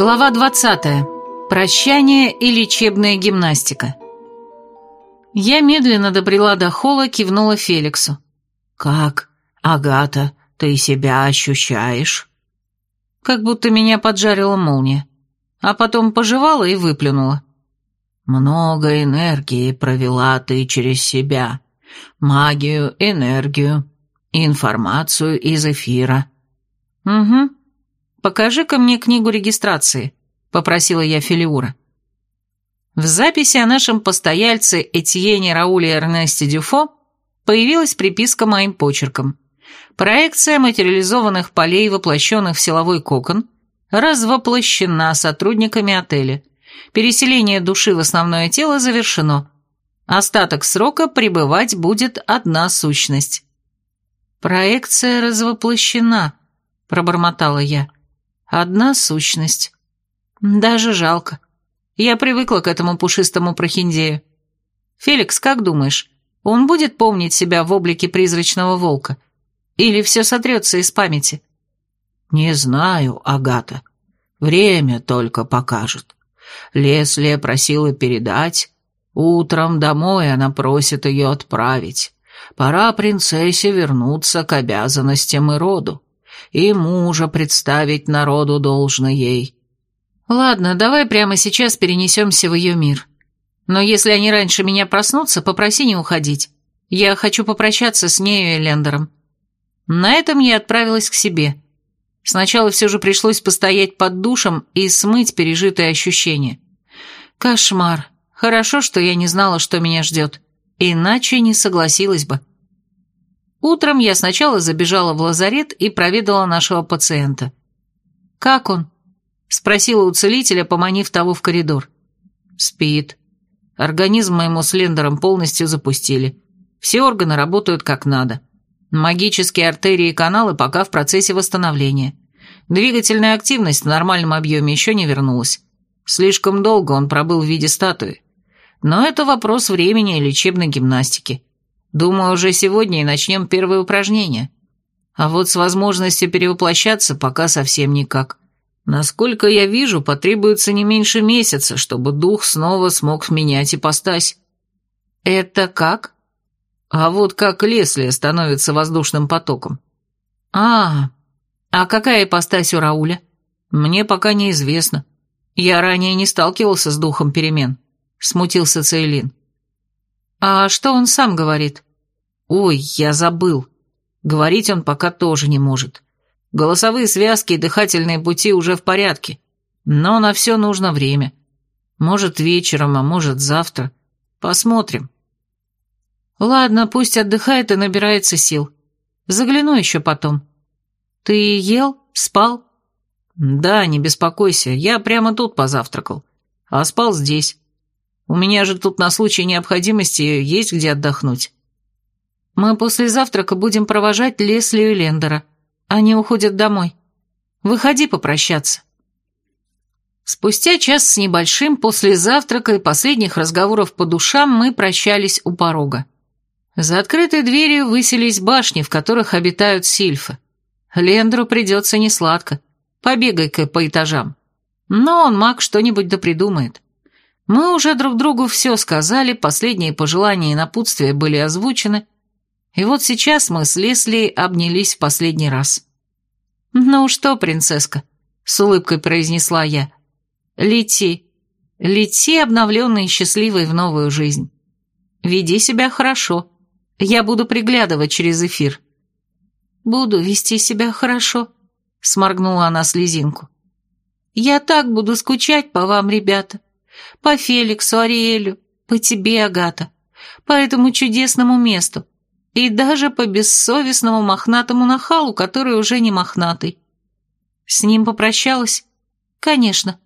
Глава 20. Прощание и лечебная гимнастика. Я медленно добрела до холла, кивнула Феликсу. «Как, Агата, ты себя ощущаешь?» Как будто меня поджарила молния, а потом пожевала и выплюнула. «Много энергии провела ты через себя. Магию, энергию, информацию из эфира». «Угу. Покажи-ка мне книгу регистрации», — попросила я Филиура. В записи о нашем постояльце Этьене Рауле Эрнесте Дюфо появилась приписка моим почерком. Проекция материализованных полей, воплощенных в силовой кокон, развоплощена сотрудниками отеля. Переселение души в основное тело завершено. Остаток срока пребывать будет одна сущность. «Проекция развоплощена», — пробормотала я. «Одна сущность. Даже жалко. Я привыкла к этому пушистому прохиндею. Феликс, как думаешь, он будет помнить себя в облике призрачного волка? Или все сотрется из памяти?» «Не знаю, Агата. Время только покажет. Леслия просила передать. Утром домой она просит ее отправить. Пора принцессе вернуться к обязанностям и роду. И мужа представить народу должно ей». «Ладно, давай прямо сейчас перенесемся в ее мир. Но если они раньше меня проснутся, попроси не уходить. Я хочу попрощаться с нею и Лендером». На этом я отправилась к себе. Сначала все же пришлось постоять под душем и смыть пережитые ощущения. Кошмар. Хорошо, что я не знала, что меня ждет. Иначе не согласилась бы. Утром я сначала забежала в лазарет и проведала нашего пациента. «Как он?» – спросила у целителя, поманив того в коридор. «Спит. Организм моему с Лендером полностью запустили. Все органы работают как надо. Магические артерии и каналы пока в процессе восстановления. Двигательная активность в нормальном объеме еще не вернулась. Слишком долго он пробыл в виде статуи. Но это вопрос времени и лечебной гимнастики. Думаю, уже сегодня и начнем первые упражнения. А вот с возможностью перевоплощаться пока совсем никак. Насколько я вижу, потребуется не меньше месяца, чтобы дух снова смог менять ипостась. Это как? А вот как Лесли становится воздушным потоком. А, а какая ипостась у Рауля? Мне пока неизвестно. Я ранее не сталкивался с духом перемен. Смутился Цейлин. А что он сам говорит? Ой, я забыл. Говорить он пока тоже не может. Голосовые связки и дыхательные пути уже в порядке. Но на все нужно время. Может, вечером, а может, завтра. Посмотрим. Ладно, пусть отдыхает и набирается сил. Загляну еще потом. Ты ел? Спал? Да, не беспокойся, я прямо тут позавтракал. А спал здесь. У меня же тут на случай необходимости есть где отдохнуть. Мы после завтрака будем провожать Лесли и Лендера. Они уходят домой. Выходи попрощаться. Спустя час с небольшим после завтрака и последних разговоров по душам мы прощались у порога. За открытой дверью высились башни, в которых обитают сильфы. Лендру придется несладко. Побегай-ка по этажам. Но он маг что-нибудь да придумает. Мы уже друг другу все сказали, последние пожелания и напутствия были озвучены, и вот сейчас мы с Лесли обнялись в последний раз. «Ну что, принцесска?» — с улыбкой произнесла я. «Лети. Лети, обновленный и счастливый в новую жизнь. Веди себя хорошо. Я буду приглядывать через эфир». «Буду вести себя хорошо», — сморгнула она слезинку. «Я так буду скучать по вам, ребята. По Феликсу, Ариэлю, по тебе, Агата, по этому чудесному месту, и даже по бессовестному мохнатому нахалу, который уже не мохнатый. С ним попрощалась? Конечно.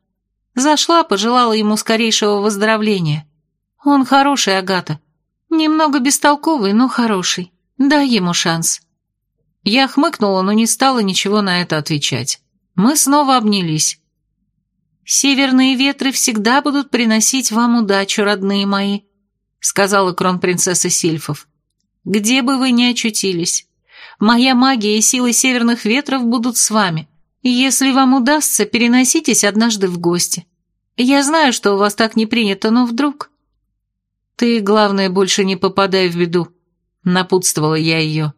Зашла, пожелала ему скорейшего выздоровления. Он хороший, Агата. Немного бестолковый, но хороший. Дай ему шанс. Я хмыкнула, но не стала ничего на это отвечать. Мы снова обнялись. «Северные ветры всегда будут приносить вам удачу, родные мои», сказала кронпринцесса Сильфов. «Где бы вы ни очутились, моя магия и силы северных ветров будут с вами, Если вам удастся, переноситесь однажды в гости. Я знаю, что у вас так не принято, но вдруг...» «Ты, главное, больше не попадай в беду», — напутствовала я ее,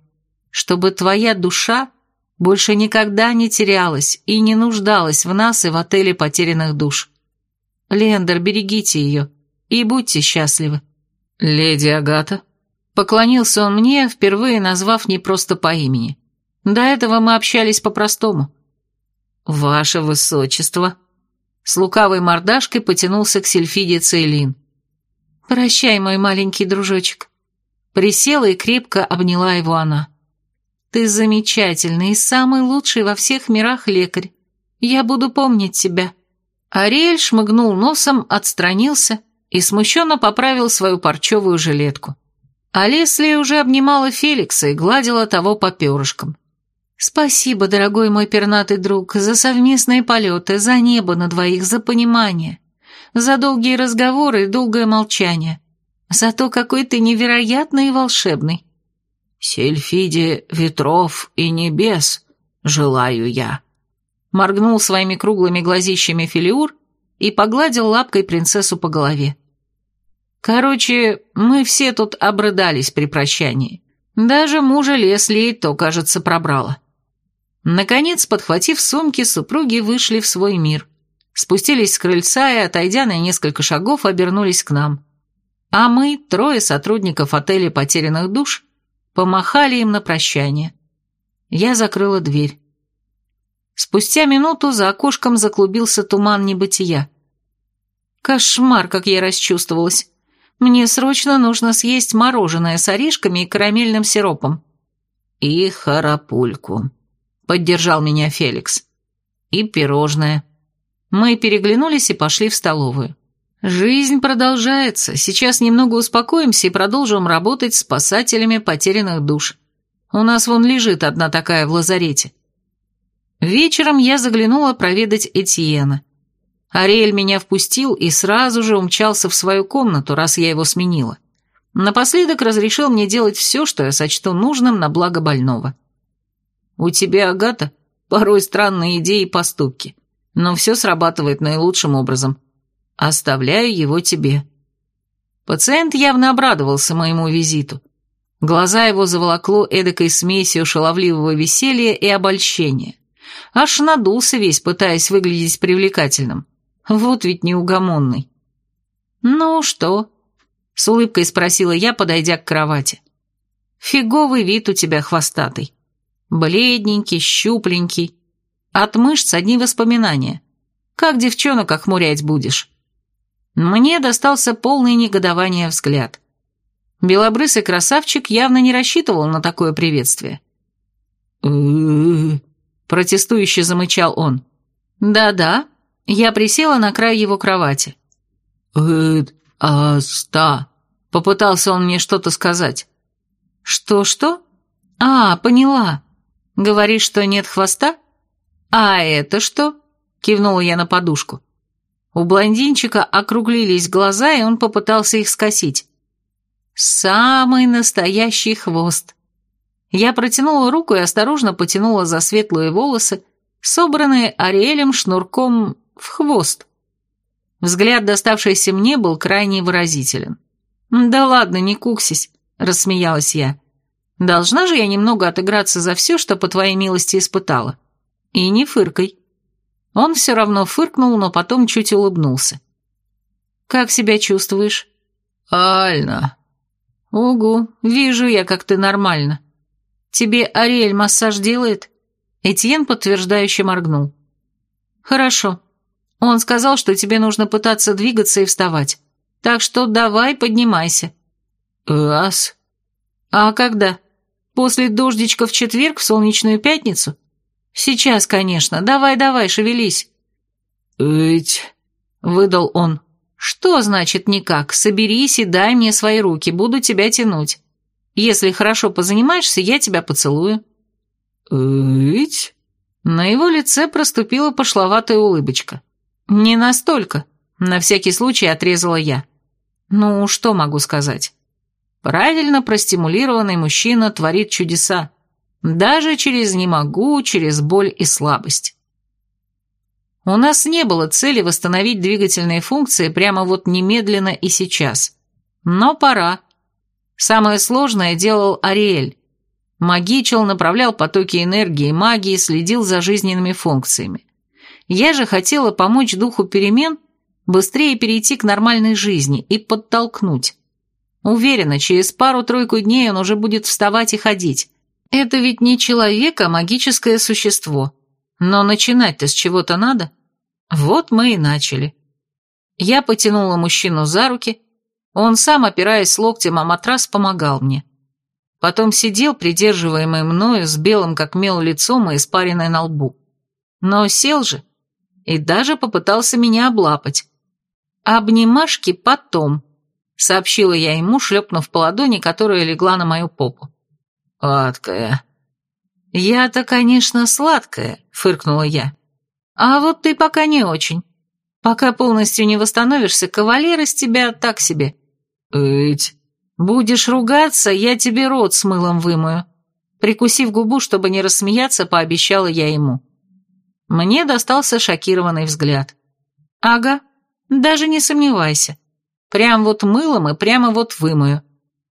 «чтобы твоя душа больше никогда не терялась и не нуждалась в нас и в отеле потерянных душ. Лендер, берегите ее и будьте счастливы». «Леди Агата?» Поклонился он мне, впервые назвав не просто по имени. До этого мы общались по-простому. «Ваше высочество!» С лукавой мордашкой потянулся к Сельфиде Цейлин. «Прощай, мой маленький дружочек». Присела и крепко обняла его она. «Ты замечательный и самый лучший во всех мирах лекарь. Я буду помнить тебя». Ариэль шмыгнул носом, отстранился и смущенно поправил свою парчевую жилетку. А Лесли уже обнимала Феликса и гладила того по перышкам. «Спасибо, дорогой мой пернатый друг, за совместные полеты, за небо на двоих, за понимание, за долгие разговоры и долгое молчание, за то, какой ты невероятный и волшебный». «Сельфиде ветров и небес желаю я», — моргнул своими круглыми глазищами Филиур и погладил лапкой принцессу по голове. Короче, мы все тут обрыдались при прощании. Даже мужа Лесли то, кажется, пробрало. Наконец, подхватив сумки, супруги вышли в свой мир. Спустились с крыльца и, отойдя на несколько шагов, обернулись к нам. А мы, трое сотрудников отеля «Потерянных душ», помахали им на прощание. Я закрыла дверь. Спустя минуту за окошком заклубился туман небытия. Кошмар, как я расчувствовалась. Мне срочно нужно съесть мороженое с орешками и карамельным сиропом. И харапульку. Поддержал меня Феликс. И пирожное. Мы переглянулись и пошли в столовую. Жизнь продолжается. Сейчас немного успокоимся и продолжим работать с спасателями потерянных душ. У нас вон лежит одна такая в лазарете. Вечером я заглянула проведать Этьена. Ариэль меня впустил и сразу же умчался в свою комнату, раз я его сменила. Напоследок разрешил мне делать все, что я сочту нужным на благо больного. У тебя, Агата, порой странные идеи и поступки, но все срабатывает наилучшим образом. Оставляю его тебе». Пациент явно обрадовался моему визиту. Глаза его заволокло эдакой смесью шаловливого веселья и обольщения. Аж надулся весь, пытаясь выглядеть привлекательным. Вот ведь неугомонный. «Ну что?» — с улыбкой спросила я, подойдя к кровати. «Фиговый вид у тебя хвостатый. Бледненький, щупленький. От мышц одни воспоминания. Как девчонок охмурять будешь?» Мне достался полный негодования взгляд. Белобрысый красавчик явно не рассчитывал на такое приветствие. протестующе замычал он. «Да-да», я присела на край его кровати. «Эд, аста», — попытался он мне что-то сказать. «Что-что? А, поняла. Говоришь, что нет хвоста? А это что?» — кивнула я на подушку. У блондинчика округлились глаза, и он попытался их скосить. «Самый настоящий хвост». Я протянула руку и осторожно потянула за светлые волосы, собранные Ариэлем шнурком в хвост. Взгляд, доставшийся мне, был крайне выразителен. «Да ладно, не куксись», — рассмеялась я. «Должна же я немного отыграться за все, что по твоей милости испытала. И не фыркой». Он все равно фыркнул, но потом чуть улыбнулся. «Как себя чувствуешь?» «Ально». «Угу, вижу я, как ты нормально. Тебе Ариэль массаж делает?» Этьен подтверждающе моргнул. «Хорошо. Он сказал, что тебе нужно пытаться двигаться и вставать. Так что давай, поднимайся». «Раз». «А когда? После дождичка в четверг, в солнечную пятницу?» «Сейчас, конечно. Давай-давай, шевелись». «Эть», — выдал он. «Что значит никак? Соберись и дай мне свои руки, буду тебя тянуть. Если хорошо позанимаешься, я тебя поцелую». «Эть?» На его лице проступила пошловатая улыбочка. «Не настолько», — на всякий случай отрезала я. «Ну, что могу сказать?» Правильно простимулированный мужчина творит чудеса. Даже через «не могу», через боль и слабость. У нас не было цели восстановить двигательные функции прямо вот немедленно и сейчас. Но пора. Самое сложное делал Ариэль. Магичил, направлял потоки энергии и магии, следил за жизненными функциями. Я же хотела помочь духу перемен быстрее перейти к нормальной жизни и подтолкнуть. Уверена, через пару-тройку дней он уже будет вставать и ходить. Это ведь не человек, а магическое существо. Но начинать-то с чего-то надо. Вот мы и начали. Я потянула мужчину за руки, он сам, опираясь локтем о матрас, помогал мне. Потом сидел, придерживаемый мною, с белым как мел лицом и испаренной на лбу. Но сел же и даже попытался меня облапать. «Обнимашки потом», — сообщила я ему, шлепнув по ладони, которая легла на мою попу. «Сладкая». «Я-то, конечно, сладкая», — фыркнула я. «А вот ты пока не очень. Пока полностью не восстановишься, кавалер из тебя так себе». «Ыть». «Будешь ругаться, я тебе рот с мылом вымою». Прикусив губу, чтобы не рассмеяться, пообещала я ему. Мне достался шокированный взгляд. «Ага, даже не сомневайся. Прям вот мылом и прямо вот вымою.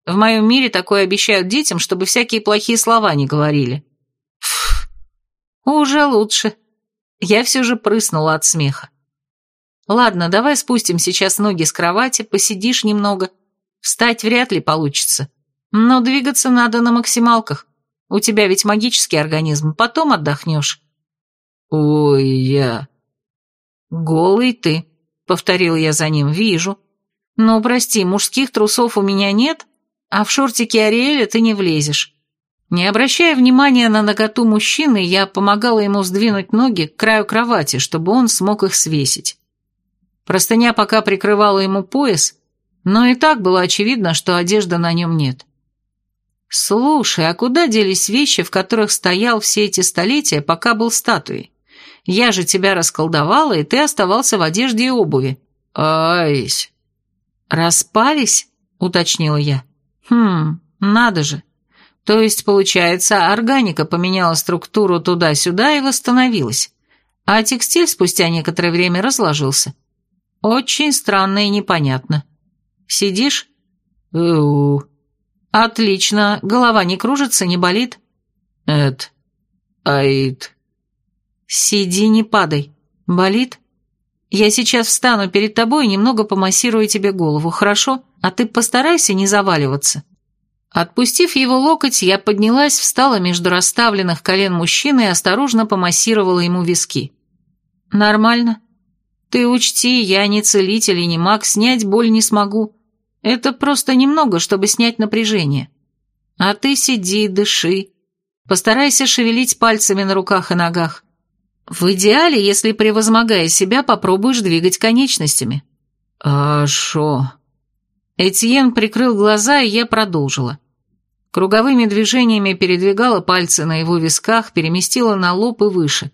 В моем мире такое обещают детям, чтобы всякие плохие слова не говорили». Фу, уже лучше. Я все же прыснула от смеха. «Ладно, давай спустим сейчас ноги с кровати, посидишь немного. Встать вряд ли получится. Но двигаться надо на максималках. У тебя ведь магический организм, потом отдохнешь». «Ой, я...» «Голый ты», — повторил я за ним, — «вижу. Ну, прости, мужских трусов у меня нет, а в шортике Ариэля ты не влезешь». Не обращая внимания на наготу мужчины, я помогала ему сдвинуть ноги к краю кровати, чтобы он смог их свесить. Простыня пока прикрывала ему пояс, но и так было очевидно, что одежды на нем нет. «Слушай, а куда делись вещи, в которых стоял все эти столетия, пока был статуей? Я же тебя расколдовала, и ты оставался в одежде и обуви». «Айсь». «Распались?» — уточнила я. «Хм, надо же. То есть, получается, органика поменяла структуру туда-сюда и восстановилась, а текстиль спустя некоторое время разложился. Очень странно и непонятно. Сидишь? Эу. Отлично. Голова не кружится, не болит? Эт. Аид. Сиди, не падай. Болит? Я сейчас встану перед тобой и немного помассирую тебе голову, хорошо? А ты постарайся не заваливаться. Отпустив его локоть, я поднялась, встала между расставленных колен мужчины и осторожно помассировала ему виски. «Нормально. Ты учти, я не целитель и не маг, снять боль не смогу. Это просто немного, чтобы снять напряжение. А ты сиди, дыши. Постарайся шевелить пальцами на руках и ногах. В идеале, если, превозмогая себя, попробуешь двигать конечностями. А шо? Этьен прикрыл глаза, и я продолжила. Круговыми движениями передвигала пальцы на его висках, переместила на лоб и выше.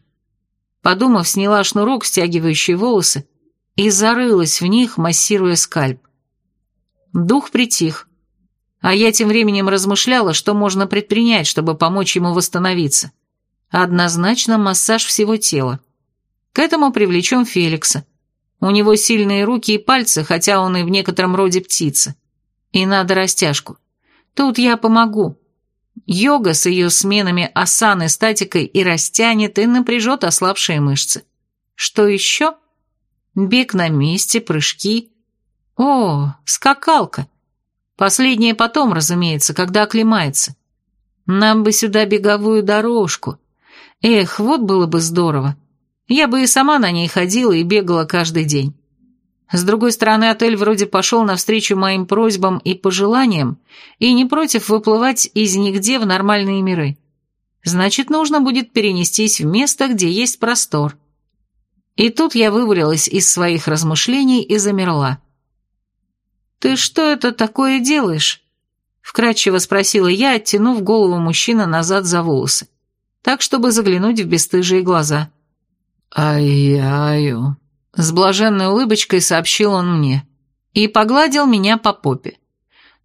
Подумав, сняла шнурок, стягивающий волосы, и зарылась в них, массируя скальп. Дух притих, а я тем временем размышляла, что можно предпринять, чтобы помочь ему восстановиться. Однозначно массаж всего тела. К этому привлечем Феликса. У него сильные руки и пальцы, хотя он и в некотором роде птица. И надо растяжку. Тут я помогу. Йога с ее сменами асаны, статикой и растянет, и напряжет ослабшие мышцы. Что еще? Бег на месте, прыжки. О, скакалка. Последнее потом, разумеется, когда оклемается. Нам бы сюда беговую дорожку. Эх, вот было бы здорово. Я бы и сама на ней ходила и бегала каждый день. С другой стороны, отель вроде пошел навстречу моим просьбам и пожеланиям и не против выплывать из нигде в нормальные миры. Значит, нужно будет перенестись в место, где есть простор. И тут я вывалилась из своих размышлений и замерла. «Ты что это такое делаешь?» — вкратчиво спросила я, оттянув голову мужчины назад за волосы так, чтобы заглянуть в бесстыжие глаза. «Ай-яю», — с блаженной улыбочкой сообщил он мне и погладил меня по попе.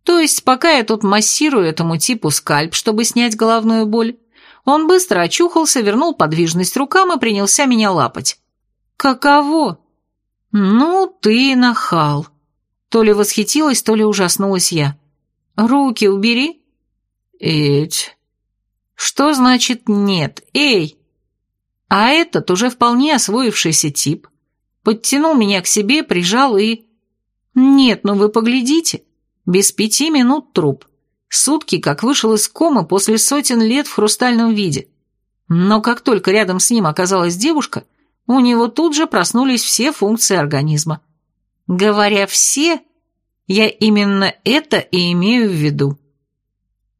То есть, пока я тут массирую этому типу скальп, чтобы снять головную боль, он быстро очухался, вернул подвижность рукам и принялся меня лапать. Каково? Ну, ты нахал. То ли восхитилась, то ли ужаснулась я. Руки убери. Эть. Что значит нет? Эй! А этот уже вполне освоившийся тип подтянул меня к себе, прижал и... Нет, ну вы поглядите. Без пяти минут труп. Сутки, как вышел из комы после сотен лет в хрустальном виде. Но как только рядом с ним оказалась девушка, у него тут же проснулись все функции организма. Говоря «все», я именно это и имею в виду.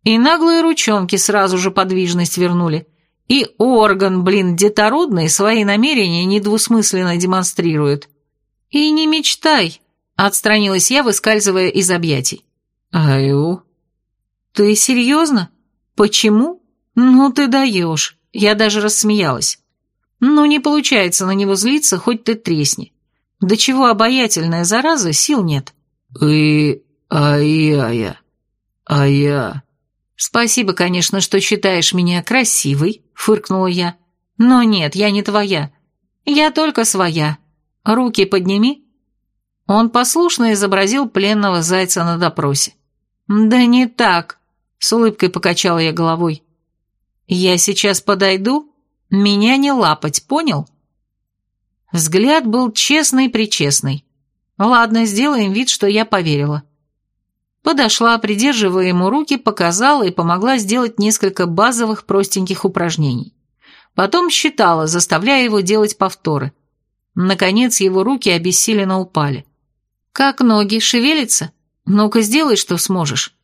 И наглые ручонки сразу же подвижность вернули. И орган, блин, детородный свои намерения недвусмысленно демонстрирует. И не мечтай, отстранилась я, выскальзывая из объятий. Аю. Ты серьезно? Почему? Ну ты даешь. Я даже рассмеялась. Ну не получается на него злиться, хоть ты тресни. До чего обаятельная зараза, сил нет. И... ай-я-я. А я... «Спасибо, конечно, что считаешь меня красивой», — фыркнула я. «Но нет, я не твоя. Я только своя. Руки подними». Он послушно изобразил пленного зайца на допросе. «Да не так», — с улыбкой покачала я головой. «Я сейчас подойду, меня не лапать, понял?» Взгляд был честный-причестный. Ладно, сделаем вид, что я поверила. Подошла, придерживая ему руки, показала и помогла сделать несколько базовых простеньких упражнений. Потом считала, заставляя его делать повторы. Наконец его руки обессиленно упали. «Как ноги? Шевелятся? Ну-ка сделай, что сможешь».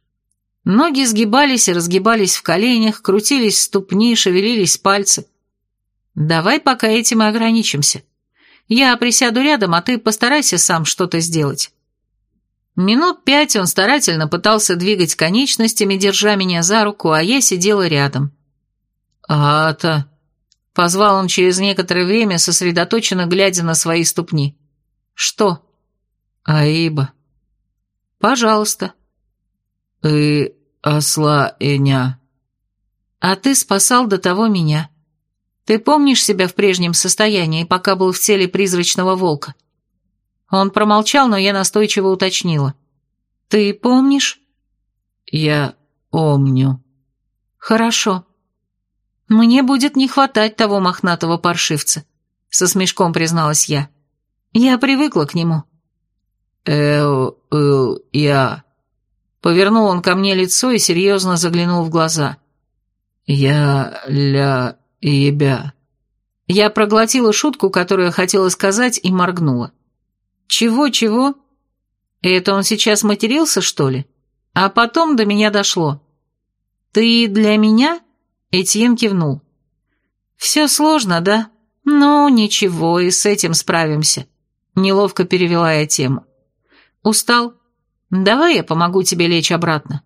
Ноги сгибались и разгибались в коленях, крутились ступни, шевелились пальцы. «Давай пока этим и ограничимся. Я присяду рядом, а ты постарайся сам что-то сделать». Минут пять он старательно пытался двигать конечностями, держа меня за руку, а я сидела рядом. «Ата!» — позвал он через некоторое время, сосредоточенно глядя на свои ступни. «Что?» «Аиба». «Пожалуйста». «И осла Эня». «А ты спасал до того меня. Ты помнишь себя в прежнем состоянии, пока был в теле призрачного волка?» Он промолчал, но я настойчиво уточнила. «Ты помнишь?» «Я помню». «Хорошо. Мне будет не хватать того мохнатого паршивца», — со смешком призналась я. «Я привыкла к нему». «Эл, эл, я...» Повернул он ко мне лицо и серьезно заглянул в глаза. «Я ля ебя». Я проглотила шутку, которую хотела сказать, и моргнула. «Чего-чего? Это он сейчас матерился, что ли? А потом до меня дошло. Ты для меня?» Этьен кивнул. «Все сложно, да? Ну, ничего, и с этим справимся». Неловко перевела я тему. «Устал? Давай я помогу тебе лечь обратно».